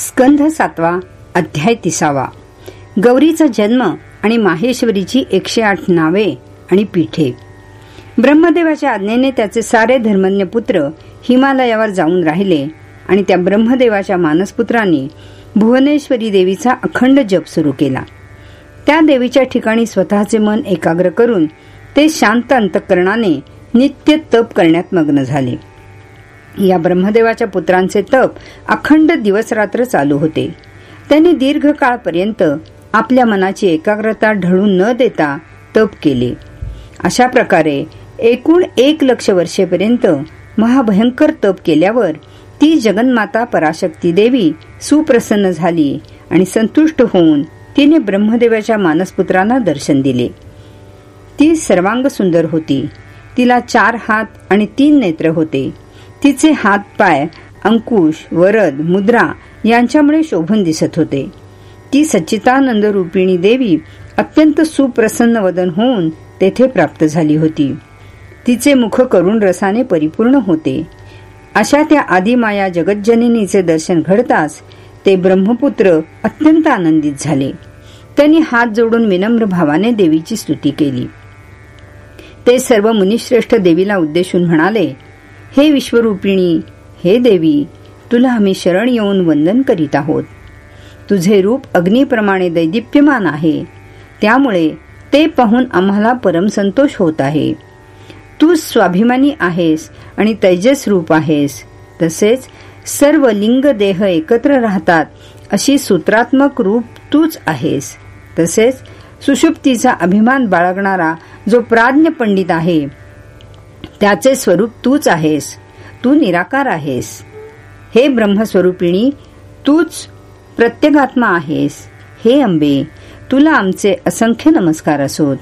स्कंध सातवा अध्याय तिसावा. गौरीचा जन्म आणि माहेश्वरीची एकशे आठ नावे आणि पीठे. ब्रह्मदेवाच्या आज्ञेने त्याचे सारे धर्मज्ञ पुत्र हिमालयावर जाऊन राहिले आणि त्या ब्रह्मदेवाच्या मानसपुत्रांनी भुवनेश्वरी देवीचा अखंड जप सुरू केला. त्या देवीच्या ठिकाणी स्वतःचे मन एकाग्र करून ते शांत अंतकरणाने नित्य तप करण्यात मग्न झाले. या ब्रह्मदेवाच्या पुत्रांचे तप अखंड दिवस रात्र चालू होते. त्यांनी दीर्घ काळपर्यंत आपल्या मनाची एकाग्रता ढळून न देता तप केले. अशा प्रकारे एकूण एक लक्ष वर्षेपर्यंत महाभयंकर तप केल्यावर ती जगन्माता पराशक्ती देवी सुप्रसन्न झाली आणि संतुष्ट होऊन तिने ब्रह्मदेवाच्या मानसपुत्रांना दर्शन दिले. ती सर्वांग सुंदर होती. तिला चार हात आणि तीन नेत्र होते. तिचे हात पाय अंकुश वरद मुद्रा यांच्यामुळे शोभून दिसत होते. ती सच्चितानंद रूपिणी देवी अत्यंत सुप्रसन्न वदन होऊन तेथे प्राप्त झाली होती. तिचे मुख करुण रसाने परिपूर्ण होते. अशा त्या आदिमाया जगज्जनिनीचे दर्शन घडताच ते ब्रह्मपुत्र अत्यंत आनंदित झाले. त्यांनी हात जोडून विनम्र भावाने देवीची स्तुती केली. ते सर्व मुनिश्रेष्ठ देवीला उद्देशून म्हणाले हे विश्वरूपिणी हे देवी तुला आम्ही शरण येऊन वंदन करीत आहोत. तुझे रूप अग्निप्रमाणे दैदिप्यमान आहे. त्यामुळे ते पाहून आम्हाला परमसंतोष होत आहे. तू स्वाभिमानी आहेस आणि तैजस रूप आहेस. तसेच सर्व लिंग देह एकत्र राहतात अशी सूत्रात्मक रूप तूच आहेस. तसेच सुषुप्तीचा अभिमान बाळगणारा जो प्राज्ञ पंडित आहे त्याचे स्वरूप तूच आहेस. तू निराकार आहेस. हे ब्रह्मस्वरूपिणी तूच प्रत्येकात्मा आहेस. हे अंबे तुला आमचे असंख्य नमस्कार असोत.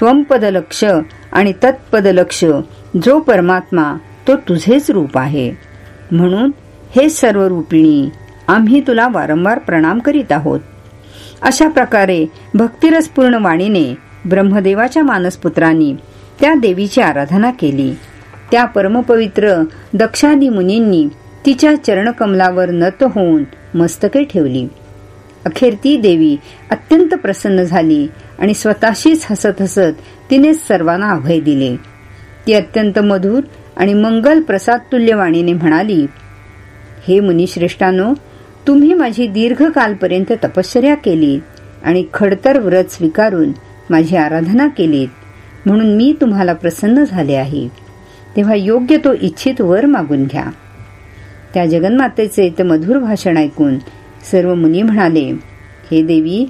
त्वंपदलक्ष आणि तत्पदलक्ष जो परमात्मा तो तुझेच रूप आहे. म्हणून हे सर्व रूपिणी आम्ही तुला वारंवार प्रणाम करीत आहोत. अशा प्रकारे भक्तिरसपूर्ण वाणीने ब्रह्मदेवाच्या मानसपुत्रांनी त्या देवीची आराधना केली. त्या परमपवित्र दक्षादी मुनींनी तिच्या चरणकमलावर नत होऊन मस्तके ठेवली. अखेर ती देवी अत्यंत प्रसन्न झाली आणि स्वतःशीच हसत हसत तिने सर्वांना अभय दिले. ती अत्यंत मधुर आणि मंगल प्रसाद तुल्यवाणीने म्हणाली हे मुनिश्रेष्ठानो तुम्ही माझी दीर्घकालपर्यंत तपश्चर्या केली आणि खडतर व्रत स्वीकारून माझी आराधना केलीत. म्हणून मी तुम्हाला प्रसन्न झाले आहे. तेव्हा योग्य तो इच्छित वर मागून घ्या. त्या जगन्मातेचे ते मधुर भाषण ऐकून सर्व मुनी म्हणाले हे देवी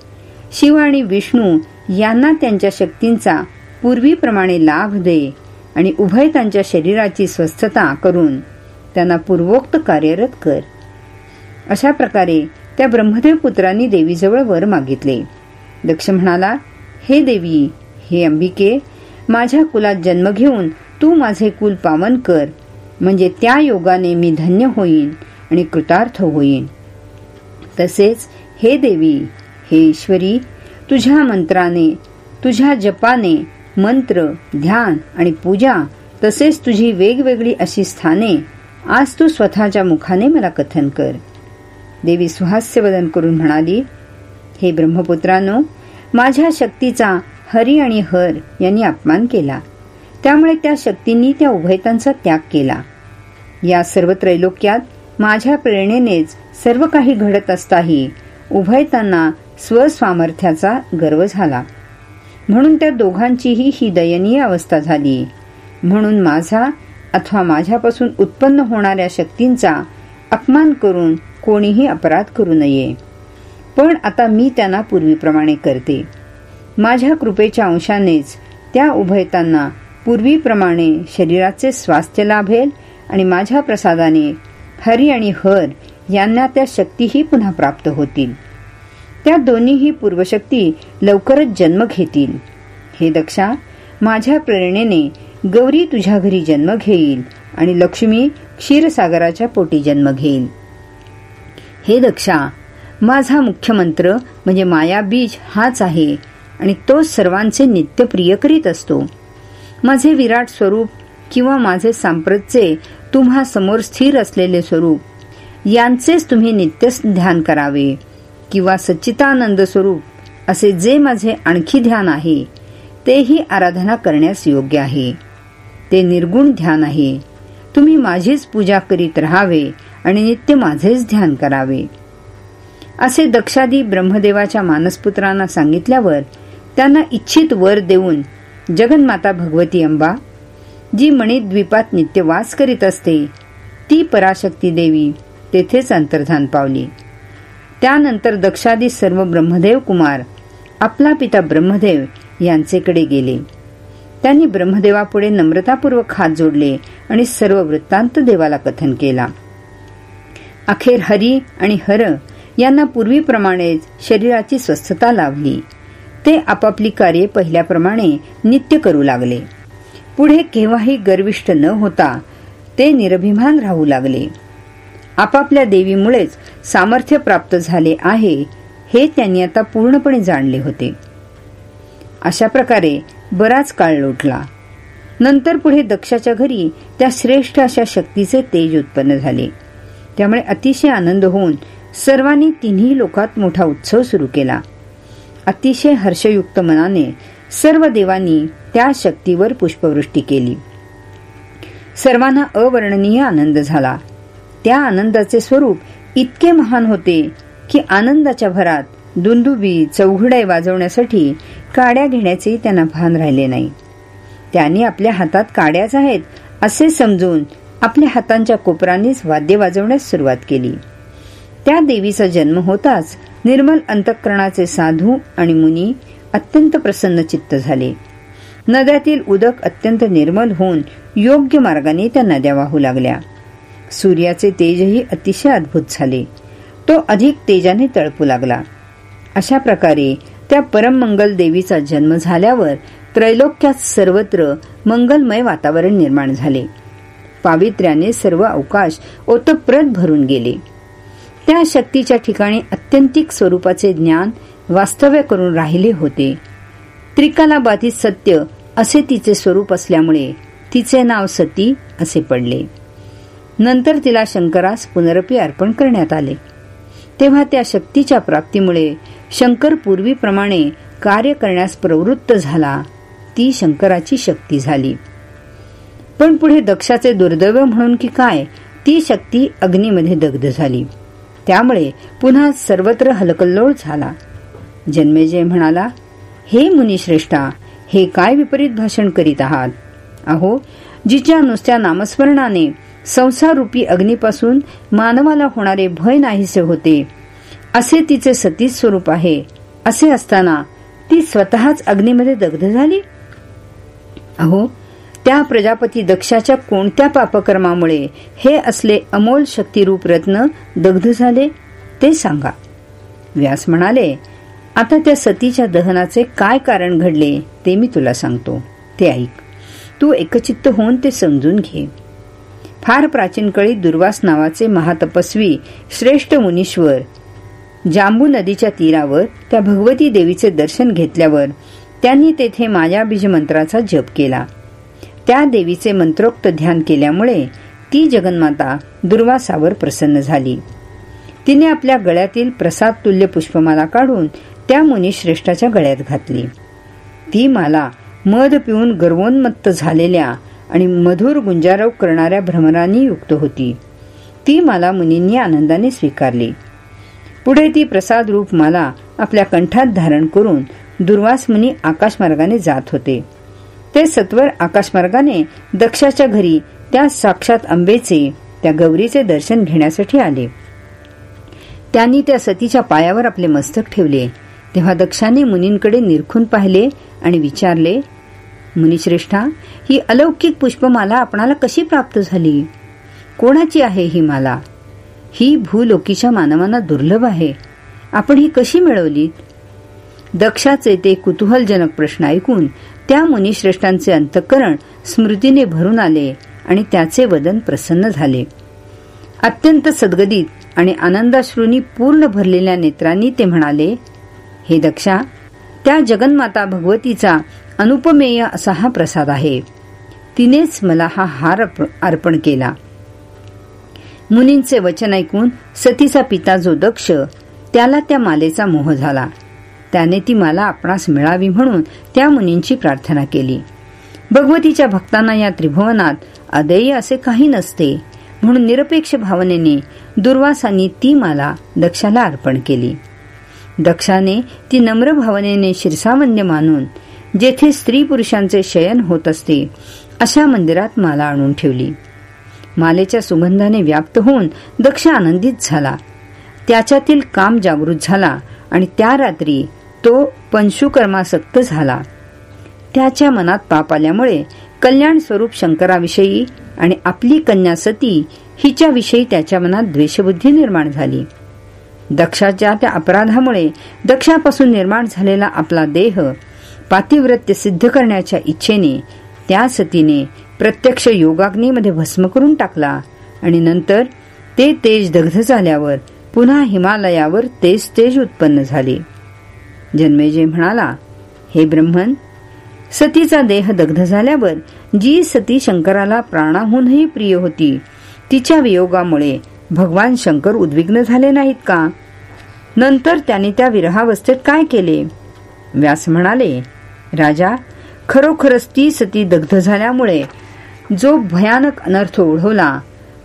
शिव आणि विष्णू यांना त्यांच्या शक्तींचा पूर्वीप्रमाणे लाभ दे आणि उभय त्यांच्या शरीराची स्वस्थता करून त्यांना पूर्वोक्त कार्यरत कर. अशा प्रकारे त्या ब्रह्मदेव पुत्रांनी देवीजवळ वर मागितले. दक्ष म्हणाला हे देवी हे अंबिके माझ्या कुलात जन्म घेऊन तू माझे कुल पावन कर. म्हणजे त्या योगाने मी धन्य होईन आणि कृतार्थ होईन. तसेच हे देवी हे ईश्वरी तुझ्या मंत्राने तुझ्या जपाने मंत्र ध्यान आणि पूजा तसेच तुझी वेगवेगळी अशी स्थाने आज तू स्वतःच्या मुखाने मला कथन कर. देवी सुहास्यवदन करून म्हणाली हे ब्रह्मपुत्रानो माझ्या शक्तीचा हरी आणि हर यांनी अपमान केला. त्यामुळे त्या शक्तींनी त्या उभयतांचा त्याग केला. या सर्व त्रैलोक्यात माझ्या प्रेरणेनेच सर्व काही घडत असताही उभयतांना स्वस्वामर्थ्याचा गर्व झाला. म्हणून त्या दोघांचीही ही दयनीय अवस्था झाली. म्हणून माझा अथवा माझ्यापासून उत्पन्न होणाऱ्या शक्तींचा अपमान करून कोणीही अपराध करू नये. पण आता मी त्यांना पूर्वीप्रमाणे करते. माझ्या कृपेच्या अंशानेच त्या उभयतांना पूर्वीप्रमाणे शरीराचे स्वास्थ्य लाभेल आणि माझ्या प्रसादाने हरी आणि हर यांना त्या शक्तीही पुन्हा प्राप्त होतील. त्या दोन्हीही पूर्वशक्ती लवकरच जन्म घेतील. हे दक्षा माझ्या प्रेरणेने गौरी तुझ्या घरी जन्म घेईल आणि लक्ष्मी क्षीरसागराच्या पोटी जन्म घेईल. हे दक्षा माझा मुख्य मंत्र म्हणजे माया बीज हाच आहे. आणि तो सर्वांचे नित्य प्रिय करीत असतो. माझे विराट स्वरूप किंवा माझे सांप्रतचे तुम्हा समोर स्थिर असलेले स्वरूप यांचेच तुम्ही नित्यच ध्यान करावे किंवा सच्चितानंद स्वरूप असे जे माझे आणखी ध्यान आहे तेही आराधना करण्यास योग्य आहे. ते निर्गुण ध्यान आहे. तुम्ही माझीच पूजा करीत राहावे आणि नित्य माझेच ध्यान करावे. असे दक्षादी ब्रह्मदेवाच्या मानसपुत्रांना सांगितल्यावर त्यांना इच्छित वर देऊन जगन्माता भगवती अंबा जी मणिद्वीपात नित्य वास करीत असते ती पराशक्ती देवी तेथेच अंतर्धान पावली. त्यानंतर दक्षादी सर्व ब्रह्मदेव कुमार आपला पिता ब्रह्मदेव यांचेकडे गेले. त्यांनी ब्रह्मदेवापुढे नम्रतापूर्वक हात जोडले आणि सर्व वृत्तांत देवाला कथन केला. अखेर हरी आणि हर यांना पूर्वीप्रमाणेच शरीराची स्वस्थता लाभली. ते आपापली कार्ये पहिल्याप्रमाणे नित्य करू लागले. पुढे केव्हाही गर्विष्ठ न होता ते निरभिमान राहू लागले. आपापल्या देवीमुळेच सामर्थ्य प्राप्त झाले आहे हे त्यांनी आता पूर्णपणे जाणले होते. अशा प्रकारे बराच काळ लोटला. नंतर पुढे दक्षाच्या घरी त्या श्रेष्ठ अशा शक्तीचे तेज उत्पन्न झाले. त्यामुळे अतिशय आनंद होऊन सर्वांनी तिन्ही लोकात मोठा उत्सव सुरू केला. अतिशय हर्षयुक्त मनाने सर्व देवांनी त्या शक्तीवर पुष्पवृष्टी केली. सर्वांना अवर्णनीय आनंद झाला. त्या आनंदाचे स्वरूप इतके महान होते की आनंदाच्या भरात दुंदुबी चौघडे वाजवण्यासाठी काड्या घेण्याचे त्यांना भान राहिले नाही. त्यांनी आपल्या हातात काड्याच आहेत असे समजून आपल्या हातांच्या कोपरांनीच वाद्य वाजवण्यास सुरुवात केली. त्या देवीचा जन्म होताच निर्मल अंतःकरणाचे साधू आणि मुनी अत्यंत प्रसन्न चित्त झाले. नद्यातील उदक अत्यंत निर्मल होऊन योग्य मार्गाने त्या नद्या वाहू लागल्या. सूर्याचे तेजही अतिशय अद्भुत झाले. तो अधिक तेजाने तळपू लागला. अशा प्रकारे त्या परममंगल देवीचा जन्म झाल्यावर त्रैलोक्यात सर्वत्र मंगलमय वातावरण निर्माण झाले. पावित्र्याने सर्व अवकाश ओतप्रत भरून गेले. त्या शक्तीच्या ठिकाणी अत्यंतिक स्वरूपाचे ज्ञान वास्तव्य करून राहिले होते. त्रिकालाबाधित सत्य असे तिचे स्वरूप असल्यामुळे तिचे नाव सती असे पडले. नंतर तिला शंकरास पुनरपी अर्पण करण्यात आले. तेव्हा त्या शक्तीच्या प्राप्तीमुळे शंकर पूर्वीप्रमाणे कार्य करण्यास प्रवृत्त झाला ती शंकराची शक्ती झाली. पण पुढे दक्षाचे दुर्दैव म्हणून की काय ती शक्ती अग्नीमध्ये दग्ध झाली. त्यामुळे पुन्हा सर्वत्र हलकल्लोळ झाला. जन्मेजय म्हणाला हे मुनिश्रेष्ठा हे काय विपरीत भाषण करीत आहात? अहो जिच्या नुसत्या नामस्मरणाने संसारूपी अग्नीपासून मानवाला होणारे भय नाहीसे होते. असे तिचे सतीच स्वरूप आहे. असे असताना ती स्वतःच अग्नीमध्ये दग्ध झाली? अहो त्या प्रजापती दक्षाच्या कोणत्या पापकर्मामुळे हे असले अमोल शक्तिरूप रत्न दग्ध झाले ते सांगा. व्यास म्हणाले आता त्या सतीच्या दहनाचे काय कारण घडले ते मी तुला सांगतो. ते ऐक. तू एकचित्त होऊन ते समजून घे. फार प्राचीन काळी दुर्वास नावाचे महातपस्वी श्रेष्ठ मुनीश्वर जांबू नदीच्या तीरावर त्या भगवती देवीचे दर्शन घेतल्यावर त्यांनी तेथे मायाबीज मंत्राचा जप केला. त्या देवीचे मंत्रोक्त ध्यान केल्यामुळे ती जगन्माता दुर्वासावर प्रसन्न झाली. तिने आपल्या गळ्यातील प्रसाद तुल्य पुष्पमाला काढून त्या मुनी श्रेष्ठाच्या गळ्यात घातली. ती माला मध पिऊन गर्वोन्मत्त झालेल्या आणि मधुर गुंजारव करणाऱ्या भ्रमरांनी युक्त होती. ती माला मुनींनी आनंदाने स्वीकारली. पुढे ती प्रसाद रूप माला आपल्या कंठात धारण करून दुर्वास मुनी आकाशमार्गाने जात होते. ते सत्वर आकाशमार्गाने दक्षाच्या घरी त्या साक्षात अंबेचे त्या गौरीचे दर्शन घेण्यासाठी आले. त्यांनी त्या सतीच्या पायावर आपले मस्तक ठेवले. तेव्हा दक्षाने मुनींकडे निरखून पाहिले आणि विचारले मुनिश्रेष्ठा ही अलौकिक पुष्पमाला आपणाला कशी प्राप्त झाली? कोणाची आहे ही माला? ही भूलोकीच्या मानवांना दुर्लभ आहे. आपण ही कशी मिळवली दक्षाचे ते कुतूहलजनक प्रश्न ऐकून त्या मुनिश्रेष्ठांचे अंतकरण स्मृतीने भरून आले आणि त्याचे वदन प्रसन्न झाले. अत्यंत सद्गदित आणि आनंदाश्रूंनी पूर्ण भरलेल्या नेत्रांनी ते म्हणाले हे दक्षा त्या जगन्माता भगवतीचा अनुपमेय असा हा प्रसाद आहे. तिनेच मला हा हार अर्पण केला. मुनींचे वचन ऐकून सतीचा पिता जो दक्ष त्याला त्या मालेचा मोह झाला. त्याने ती माला आपणास मिळावी म्हणून त्या मुनींची प्रार्थना केली. भगवतीच्या भक्तांना या त्रिभुवनात अदेय असे काही नसते म्हणून निरपेक्ष भावनेने दुर्वासांनी ती माला दक्षाला अर्पण केली. दक्षाने ती नम्र भावनेने शिरसावंद्य मानून जेथे स्त्री पुरुषांचे शयन होत असते अशा मंदिरात माला आणून ठेवली. मालेच्या सुगंधाने व्याप्त होऊन दक्ष आनंदित झाला. त्याच्यातील काम जागृत झाला आणि त्या रात्री तो पंशुकर्मासक्त झाला. त्याच्या मनात पाप आल्यामुळे कल्याण स्वरूप शंकराविषयी आणि आपली कन्या सती हिच्याविषयी त्याच्या मनात द्वेषबुद्धी निर्माण झाली. दक्षाच्या त्या अपराधामुळे दक्षापासून निर्माण झालेला आपला देह पातिव्रत्य सिद्ध करण्याच्या इच्छेने त्या सतीने प्रत्यक्ष योगाग्नीमध्ये भस्म करून टाकला आणि नंतर ते तेज दग्ध झाल्यावर पुन्हा हिमालयावर तेज तेज उत्पन्न झाले. जन्मेजय म्हणाला हे ब्रह्मन सतीचा देह दग्ध झाल्यावर जी सती शंकराला प्राणाहूनही प्रिय होती तिच्या वियोगामुळे भगवान शंकर उद्विग्न झाले नाहीत का? नंतर त्याने त्या विरहावस्थेत काय केले? व्यास म्हणाले राजा खरोखरच ती सती दग्ध झाल्यामुळे जो भयानक अनर्थ ओढवला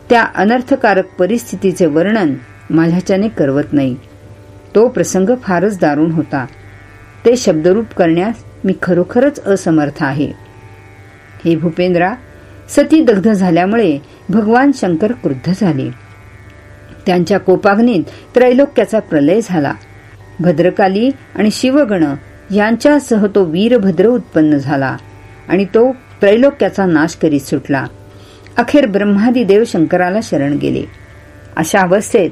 त्या अनर्थकारक परिस्थितीचे वर्णन माझ्याच्याने करवत नाही. तो प्रसंग फारच दारुण होता. ते शब्दरूप करण्यास मी खरोखरच असमर्थ आहे. हे भूपेंद्रा सती दग्ध झाल्यामुळे भगवान शंकर क्रुद्ध झाले. त्यांच्या कोपाग्नीत त्रैलोक्याचा प्रलय झाला. भद्रकाली आणि शिवगण यांच्यासह तो वीरभद्र उत्पन्न झाला आणि तो त्रैलोक्याचा नाश करीत सुटला. अखेर ब्रह्मादी देव शंकराला शरण गेले. अशा अवस्थेत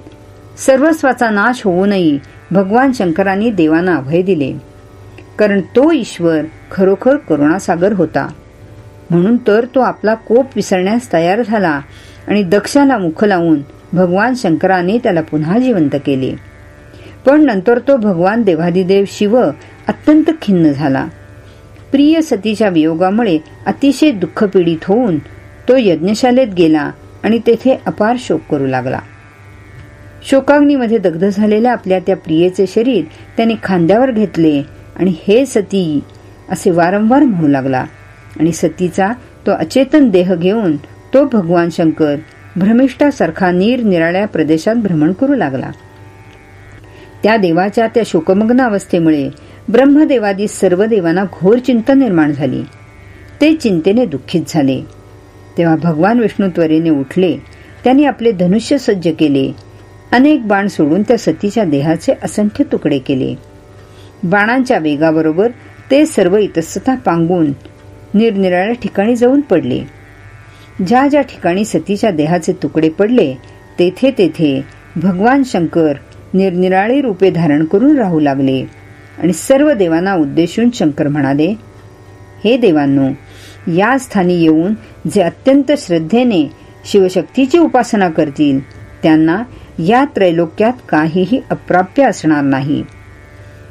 सर्वस्वाचा नाश होऊनही भगवान शंकरांनी देवांना अभय दिले. कारण तो ईश्वर खरोखर करुणासागर होता. म्हणून तर तो आपला कोप विसरण्यास तयार झाला आणि दक्षाला मुख लावून भगवान शंकराने त्याला पुन्हा जिवंत केले. पण नंतर तो भगवान देवादिदेव शिव अत्यंत खिन्न झाला. प्रिय सतीच्या वियोगामुळे अतिशय दुःखपीडित होऊन तो यज्ञशालेत गेला आणि तेथे अपार शोक करू लागला. शोकाग्नीमध्ये दग्ध झालेल्या आपल्या त्या प्रियेचे शरीर त्याने खांद्यावर घेतले आणि हे सती असे वारंवार म्हणू लागला. आणि सतीचा तो अचेतन देह घेऊन तो भगवान शंकर भ्रमिष्ठासारखा निरनिराळ्या प्रदेशात भ्रमण करू लागला. त्या देवाच्या त्या शोकमग्न अवस्थेमुळे ब्रह्मदेवादी सर्व देवांना घोर चिंता निर्माण झाली. ते चिंतेने दुःखित झाले. तेव्हा भगवान विष्णू त्वरेने उठले. त्यांनी आपले धनुष्य सज्ज केले. अनेक बाण सोडून त्या सतीच्या देहाचे असंख्य तुकडे केले. बाणांच्या वेगाबरोबर ते सर्व इतस्तता पांगून निरनिराळ्या ठिकाणी जाऊन पडले. ज्या ज्या ठिकाणी सतीच्या देहाचे तुकडे पडले तेथे तेथे भगवान शंकर निरनिराळी रूपे धारण करून राहू लागले आणि सर्व देवांना उद्देशून शंकर म्हणाले हे देवांनो या स्थानी येऊन जे अत्यंत श्रद्धेने शिवशक्तीची उपासना करतील त्यांना या त्रैलोक्यात काहीही अप्राप्य असणार नाही.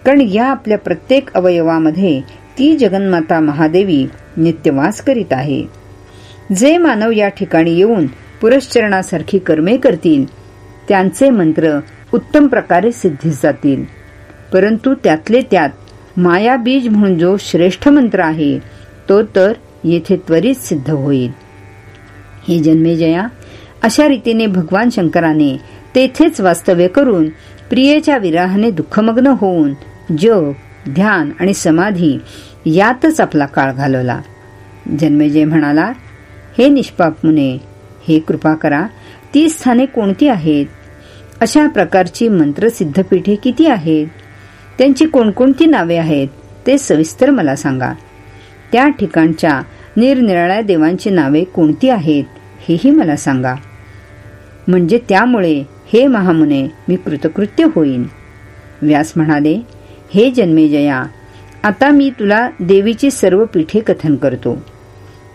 कारण या आपल्या प्रत्येक अवयवामध्ये ती जगन्माता महादेवी नित्यवास करीत आहे. जे मानव या ठिकाणी येऊन पुरश्चरणासारखी कर्मे करतील त्यांचे मंत्र उत्तम प्रकारे सिद्धीस जातील. परंतु त्यातले त्यात माया बीज म्हणून जो श्रेष्ठ मंत्र आहे तो तर येथे त्वरित सिद्ध होईल. हे जन्मेजया अशा रीतीने भगवान शंकराने तेथेच वास्तव्य करून प्रियेच्या विराहाने दुःखमग्न होऊन जग ध्यान आणि समाधी यातच आपला काळ घालवला. जन्मेजय म्हणाला हे निष्पाप मुने हे कृपा करा ती स्थाने कोणती आहेत? अशा प्रकारची मंत्रसिद्ध पीठे किती आहेत? त्यांची कोणकोणती नावे आहेत? ते सविस्तर मला सांगा. त्या ठिकाणच्या निरनिराळ्या देवांची नावे कोणती आहेत हेही मला सांगा. म्हणजे त्यामुळे हे महामुने मी कृतकृत्य होईन. व्यास म्हणाले हे जन्मेजया आता मी तुला देवीची सर्व पीठे कथन करतो.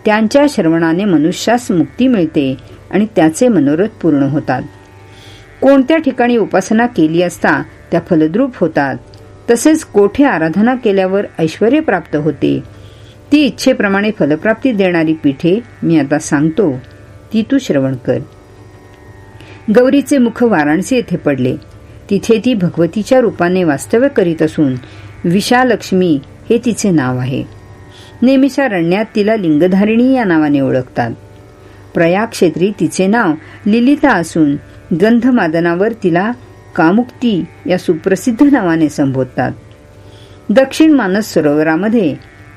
त्यांच्या श्रवणाने मनुष्यास मुक्ती मिळते आणि त्याचे मनोरथ पूर्ण होतात. कोणत्या ठिकाणी उपासना केली असता त्या फलद्रूप होतात तसेच कोठे आराधना केल्यावर ऐश्वर प्राप्त होते ती इच्छेप्रमाणे फलप्राप्ती देणारी पीठे मी आता सांगतो ती तू श्रवण कर. गौरीचे मुख वाराणसी येथे पडले. तिथे ती भगवतीच्या रूपाने वास्तव्य करीत असून विशालक्ष्मी हे तिचे नाव आहे. नेहमीच्या रण्यात तिला लिंगधारिणी या नावाने ओळखतात. प्रयाग क्षेत्री तिचे नाव लिलिता असून गंधमादनावर तिला कामुक्ती या सुप्रसिद्ध नावाने संबोधतात. दक्षिण मानस सरोवरामध्ये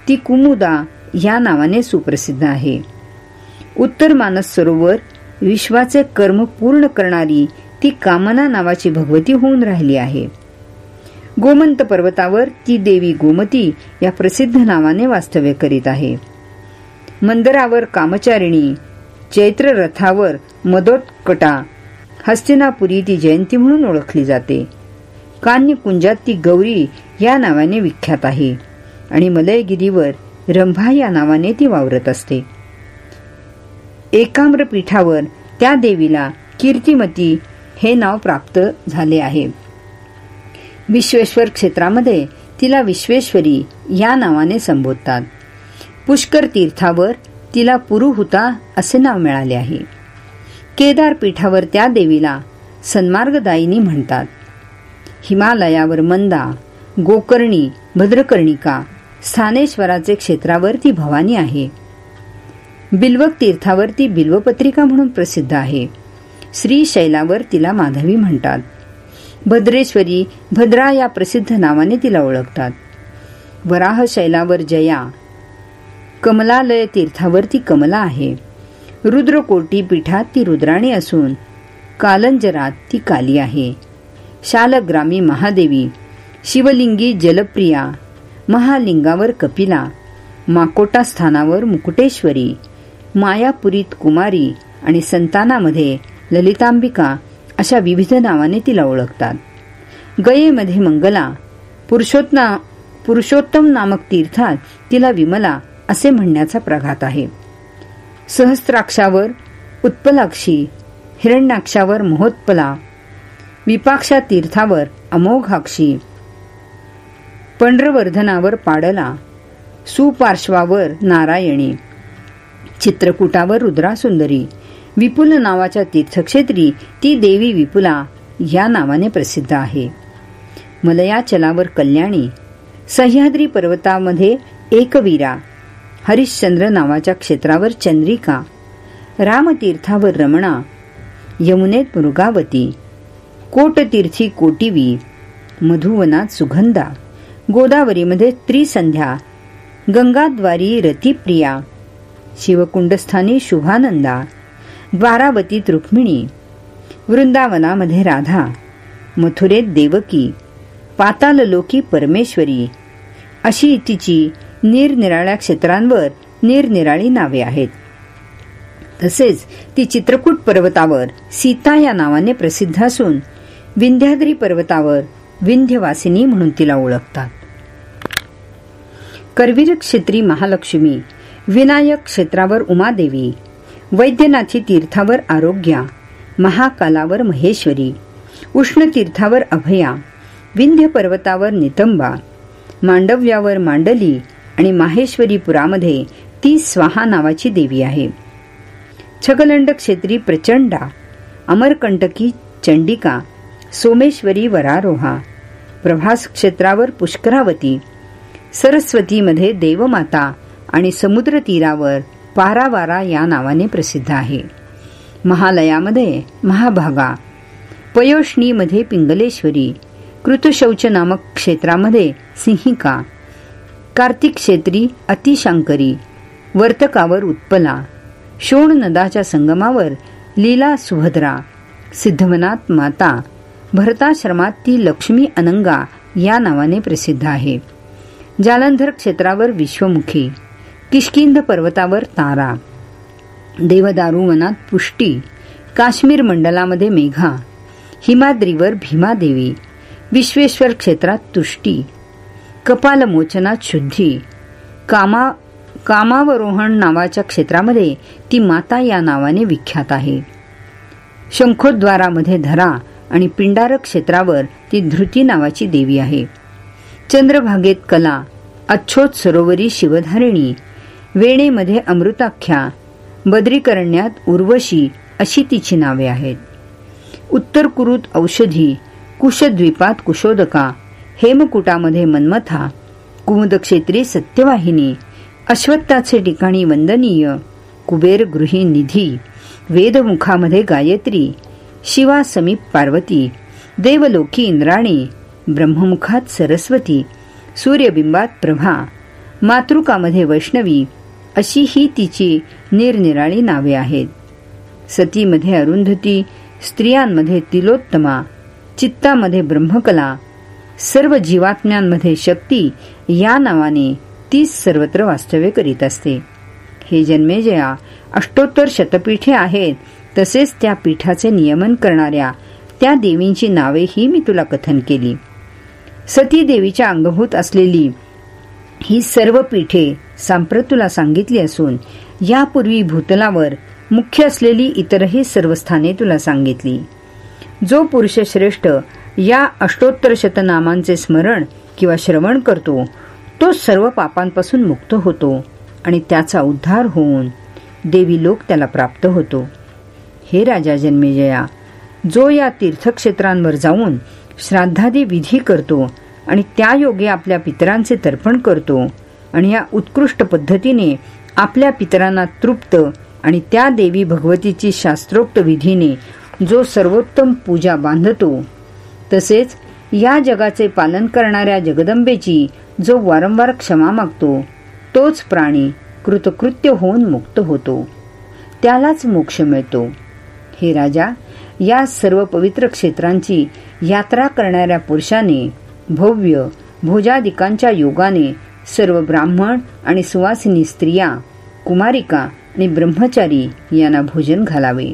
ती कुमुदा या नावाने सुप्रसिद्ध आहे. उत्तर मानस सरोवर विश्वाचे कर्म पूर्ण करणारी ती कामना नावाची भगवती होऊन राहिली आहे. गोमंत पर्वतावर ती देवी गोमती या प्रसिद्ध नावाने वास्तव्य करीत आहे. मंदरावर कामचारिणी चैत्र रथावर मदोत्कटा हस्तिनापुरी ती जयंती म्हणून ओळखली जाते. कान्य कुंजात ती गौरी या नावाने विख्यात आहे आणि मलयगिरीवर रंभा या नावाने ती वावरत असते. एकाम्र पीठावर त्या देवीला कीर्तिमती हे नाव प्राप्त झाले आहे. विश्वेश्वर क्षेत्रामध्ये तिला विश्वेश्वरी या नावाने संबोधतात. पुष्कर तीर्थावर तिला पुरुहुता असे नाव मिळाले आहे. केदार पीठावर त्या देवीला सन्मार्गदायिनी म्हणतात. हिमालयावर मंदा गोकर्णी भद्रकर्णिका स्थानेश्वराचे क्षेत्रावर ती भवानी आहे. बिल्वक तीर्थावर ती बिल्वपत्रिका म्हणून प्रसिद्ध आहे. श्रीशैलावर तिला माधवी म्हणतात. भद्रेश्वरी भद्रा या प्रसिद्ध नावाने तिला ओळखतात. वराह शैलावर जया. कमलालय तीर्थावर ती कमला आहे. रुद्रकोटी पीठात ती रुद्राणी असून कालंजरात ती काली आहे. शालग्रामी महादेवी. शिवलिंगी जलप्रिया. महालिंगावर कपिला. माकोटा स्थानावर मुकुटेश्वरी. मायापुरीत कुमारी आणि संतानामध्ये ललितांबिका अशा विविध नावाने तिला ओळखतात. गयेमध्ये मंगला पुरुषोत्ना पुरुषोत्तम नामक तीर्थात तिला विमला असे म्हणण्याचा प्रघात आहे. सहस्त्राक्षावर उत्पलाक्षी हिरण्याक्षावर मोहोत्पला विपाक्षा तीर्थावर अमोघाक्षी पंढरवर्धनावर पाडला सुपार्श्वावर नारायणी चित्रकूटावर रुद्रासुंदरी. विपुल नावाच्या तीर्थक्षेत्री ती देवी विपुला या नावाने प्रसिद्ध आहे. मलयाचलावर कल्याणी सह्याद्री पर्वतामध्ये एकवीरा हरिश्चंद्र नावाच्या क्षेत्रावर चंद्रिका रामतीर्थावर रमणा यमुनेत मृगावती कोटतीर्थी कोटिवी मधुवनात सुगंधा गोदावरीमध्ये त्रिसंध्या गंगाद्वारी रतिप्रिया शिवकुंडस्थानी शुभानंदा द्वारावतीत रुक्मिणी वृंदावनामध्ये राधा मथुरेत देवकी पाताललोकी परमेश्वरी अशी तिची निरनिराळ्या क्षेत्रांवर निरनिराळी नावे आहेत. तसेच ती चित्रकूट पर्वतावर सीता या नावाने प्रसिद्ध असून विंध्याद्री पर्वतावर विंध्यवासिनी म्हणून तिला ओळखतात. करवीर क्षेत्री महालक्ष्मी विनायक क्षेत्रावर उमादेवी. वैद्यनाथी तीर्थावर आरोग्या. महाकालावर महेश्वरी. उष्ण तीर्थावर अभया. विंध्य पर्वतावर नितंबा. मांडव्यावर मांडली आणि माहेश्वरीपुरामध्ये ती स्वाहा नावाची देवी आहे. छगलंड क्षेत्री प्रचंडा. अमरकंटकी चंडिका. सोमेश्वरी वरारोहा. प्रभास क्षेत्रावर पुष्करावती. सरस्वतीमध्ये देवमाता. आणि समुद्र तीरावर पारावारा या नावाने प्रसिद्ध आहे. महालयामध्ये महाभागा पयोष्णीमध्ये पिंगलेश्वरी कृतशौच नामक क्षेत्रामध्ये सिंहिका कार्तिक क्षेत्री अतिशांकरी वर्तकावर उत्पला शोण नदाच्या संगमावर लीला सुभद्रा सिद्धवनात माता भरताश्रमात ती लक्ष्मी अनंगा या नावाने प्रसिद्ध आहे. जालंधर क्षेत्रावर विश्वमुखी किशकिंद पर्वतावर तारा. देवदारू वनात पुष्टी. काश्मीर मंडलामध्ये मेघा. हिमाद्रीवर भीमादेवी विश्वेश्वर क्षेत्रात तुष्टी. कपालमोचनात शुद्धी. कामा कामावरोहण नावाच्या क्षेत्रामध्ये ती माता या नावाने विख्यात आहे. शंखोद्वारामध्ये धरा आणि पिंडारक क्षेत्रावर ती धृती नावाची देवी आहे. चंद्रभागेत कला. अच्छोत सरोवरी शिवधारिणी. वेणेमध्ये अमृताख्या बद्रीकरण्यात उर्वशी अशी तिची नावे आहेत. उत्तर कुरुत औषधी कुशद्वीपात कुशोदका हेमकुटामध्ये मनमथा कुमुदक्षेत्री सत्यवाहिनी अश्वत्थाचे ठिकाणी वंदनीय कुबेर गृही निधी वेदमुखामध्ये गायत्री शिवा समीप पार्वती देवलोकी इंद्राणी ब्रह्ममुखात सरस्वती सूर्यबिंबात प्रभा मातृकामध्ये वैष्णवी अशी ही तिची निरनिराळी नावे आहेत. सतीमध्ये अरुंधती स्त्रियांमध्ये तिलोत्तमा चित्तामध्ये ब्रह्मकला सर्व जीवात्म्यांमध्ये शक्ती या नावाने तीच सर्वत्र वास्तव्य करीत असते. हे जन्मेजया अष्टोत्तर शतपीठे आहेत तसेच त्या पीठाचे नियमन करणाऱ्या त्या देवींची नावेही मी तुला कथन केली. सती देवीच्या अंगभूत असलेली ही सर्व पीठे सांप्रत तुला सांगितली असून यापूर्वी भूतलावर मुख्य असलेली इतरही सर्व स्थाने तुला सांगितली. जो पुरुष श्रेष्ठ या अष्टोत्तर शतनामांचे स्मरण किंवा श्रवण करतो तो सर्व पापांपासून मुक्त होतो आणि त्याचा उद्धार होऊन देवी लोक त्याला प्राप्त होतो. हे राजा जन्मेजया जो या तीर्थक्षेत्रांवर जाऊन श्राद्धादी विधी करतो आणि त्या योगे आपल्या पितरांचे तर्पण करतो आणि या उत्कृष्ट पद्धतीने आपल्या पितरांना तृप्त आणि त्या देवी भगवतीची शास्त्रोक्त विधीने जो सर्वोत्तम पूजा बांधतो तसेच या जगाचे पालन करणाऱ्या जगदंबेची जो वारंवार क्षमा मागतो तोच प्राणी कृतकृत्य होऊन मुक्त होतो. त्यालाच मोक्ष मिळतो. हे राजा या सर्व पवित्र क्षेत्रांची यात्रा करणाऱ्या पुरुषाने भव्य भोजादिकांच्या योगाने सर्व ब्राह्मण आणि सुवासिनी स्त्रिया कुमारिका आणि ब्रह्मचारी यांना भोजन घालावे.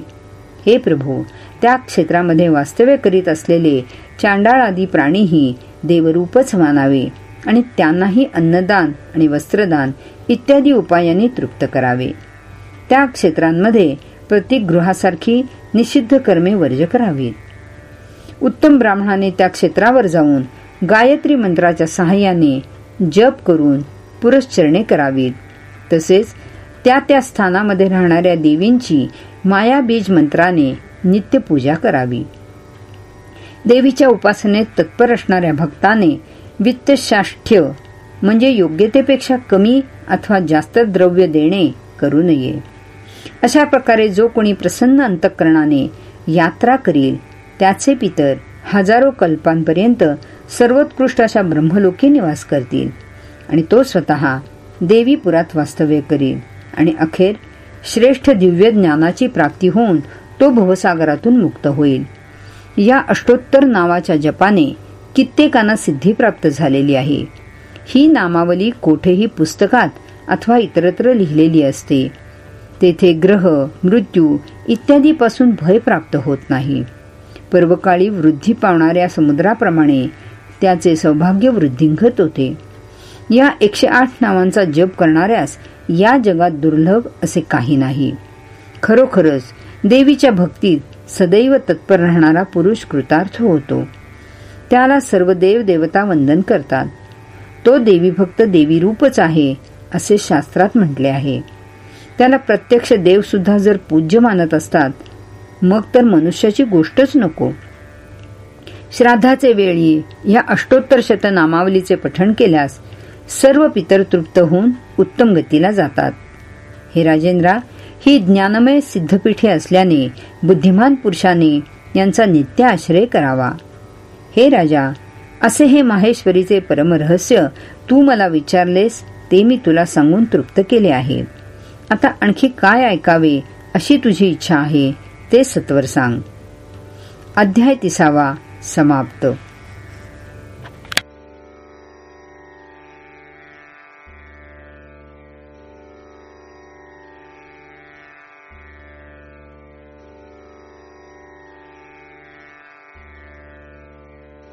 हे प्रभू त्या क्षेत्रामध्ये वास्तव्य करीत असलेले चांडाळ आदी प्राणीही देवरूपच मानावे आणि त्यांनाही अन्नदान आणि वस्त्रदान इत्यादी उपायांनी तृप्त करावे. त्या क्षेत्रांमध्ये प्रत्येक गृहासारखी निषिद्ध कर्मे वर्ज करावीत. उत्तम ब्राह्मणाने त्या क्षेत्रावर जाऊन गायत्री मंत्राच्या सहाय्याने जप करून पुरश्चरणे करावीत. तसेच त्या त्या स्थानामध्ये राहणाऱ्या देवींची मायाबीज मंत्राने नित्यपूजा करावी. देवीच्या उपासनेत तत्पर असणाऱ्या भक्ताने वित्तशाष्ठ्य म्हणजे योग्यतेपेक्षा कमी अथवा जास्त द्रव्य देणे करू नये. अशा प्रकारे जो कोणी प्रसन्न अंतकरणाने यात्रा करील त्याचे पितर हजारो कल्पांपर्यंत सर्वोत्कृष्ट अशा ब्रह्मलोकी निवास करतील. आणि तो स्वतः देवीपुरात वास्तव्य करील. आणि अखेर श्रेष्ठ दिव्य ज्ञानाची प्राप्ती होऊन तो भवसागरातून मुक्त होईल. या अष्टोत्तर नावाच्या जपाने कित्येकांना सिद्धी प्राप्त झालेली आहे. ही नामावली कोठेही पुस्तकात अथवा इतरत्र लिहिलेली असते. तेथे ग्रह मृत्यू इत्यादीपासून भय प्राप्त होत नाही. पर्वकाळी वृद्धी पावणाऱ्या समुद्राप्रमाणे त्याचे सौभाग्य वृद्धिंगत होते. या एकशे आठ नावांचा जप करणाऱ्यास या जगात दुर्लभ असे काही नाही. खरोखरच देवीच्या भक्तीत सदैव तत्पर राहणारा पुरुष कृतार्थ होतो. त्याला सर्व देव देवता वंदन करतात. तो देवी भक्त देवी रूपच आहे असे शास्त्रात म्हटले आहे. त्याला प्रत्यक्ष देव सुद्धा जर पूज्य मानत असतात मग तर मनुष्याची गोष्टच नको. श्राद्धाचे वेळी या अष्टोत्तर शत नामावलीचे पठण केल्यास सर्व पितर तृप्त होऊन उत्तम गतीला जातात. हे राजेंद्रा ही ज्ञानमय सिद्धपीठे असल्याने बुद्धिमान पुरुषाने यांचा नित्य आश्रय करावा. हे राजा असे हे माहेश्वरीचे परमरहस्य तू मला विचारलेस ते मी तुला सांगून तृप्त केले आहे. आता आणखी काय ऐकावे अशी तुझी इच्छा आहे ते सत्वर सांग. अध्याय तिसावा. समाप्त.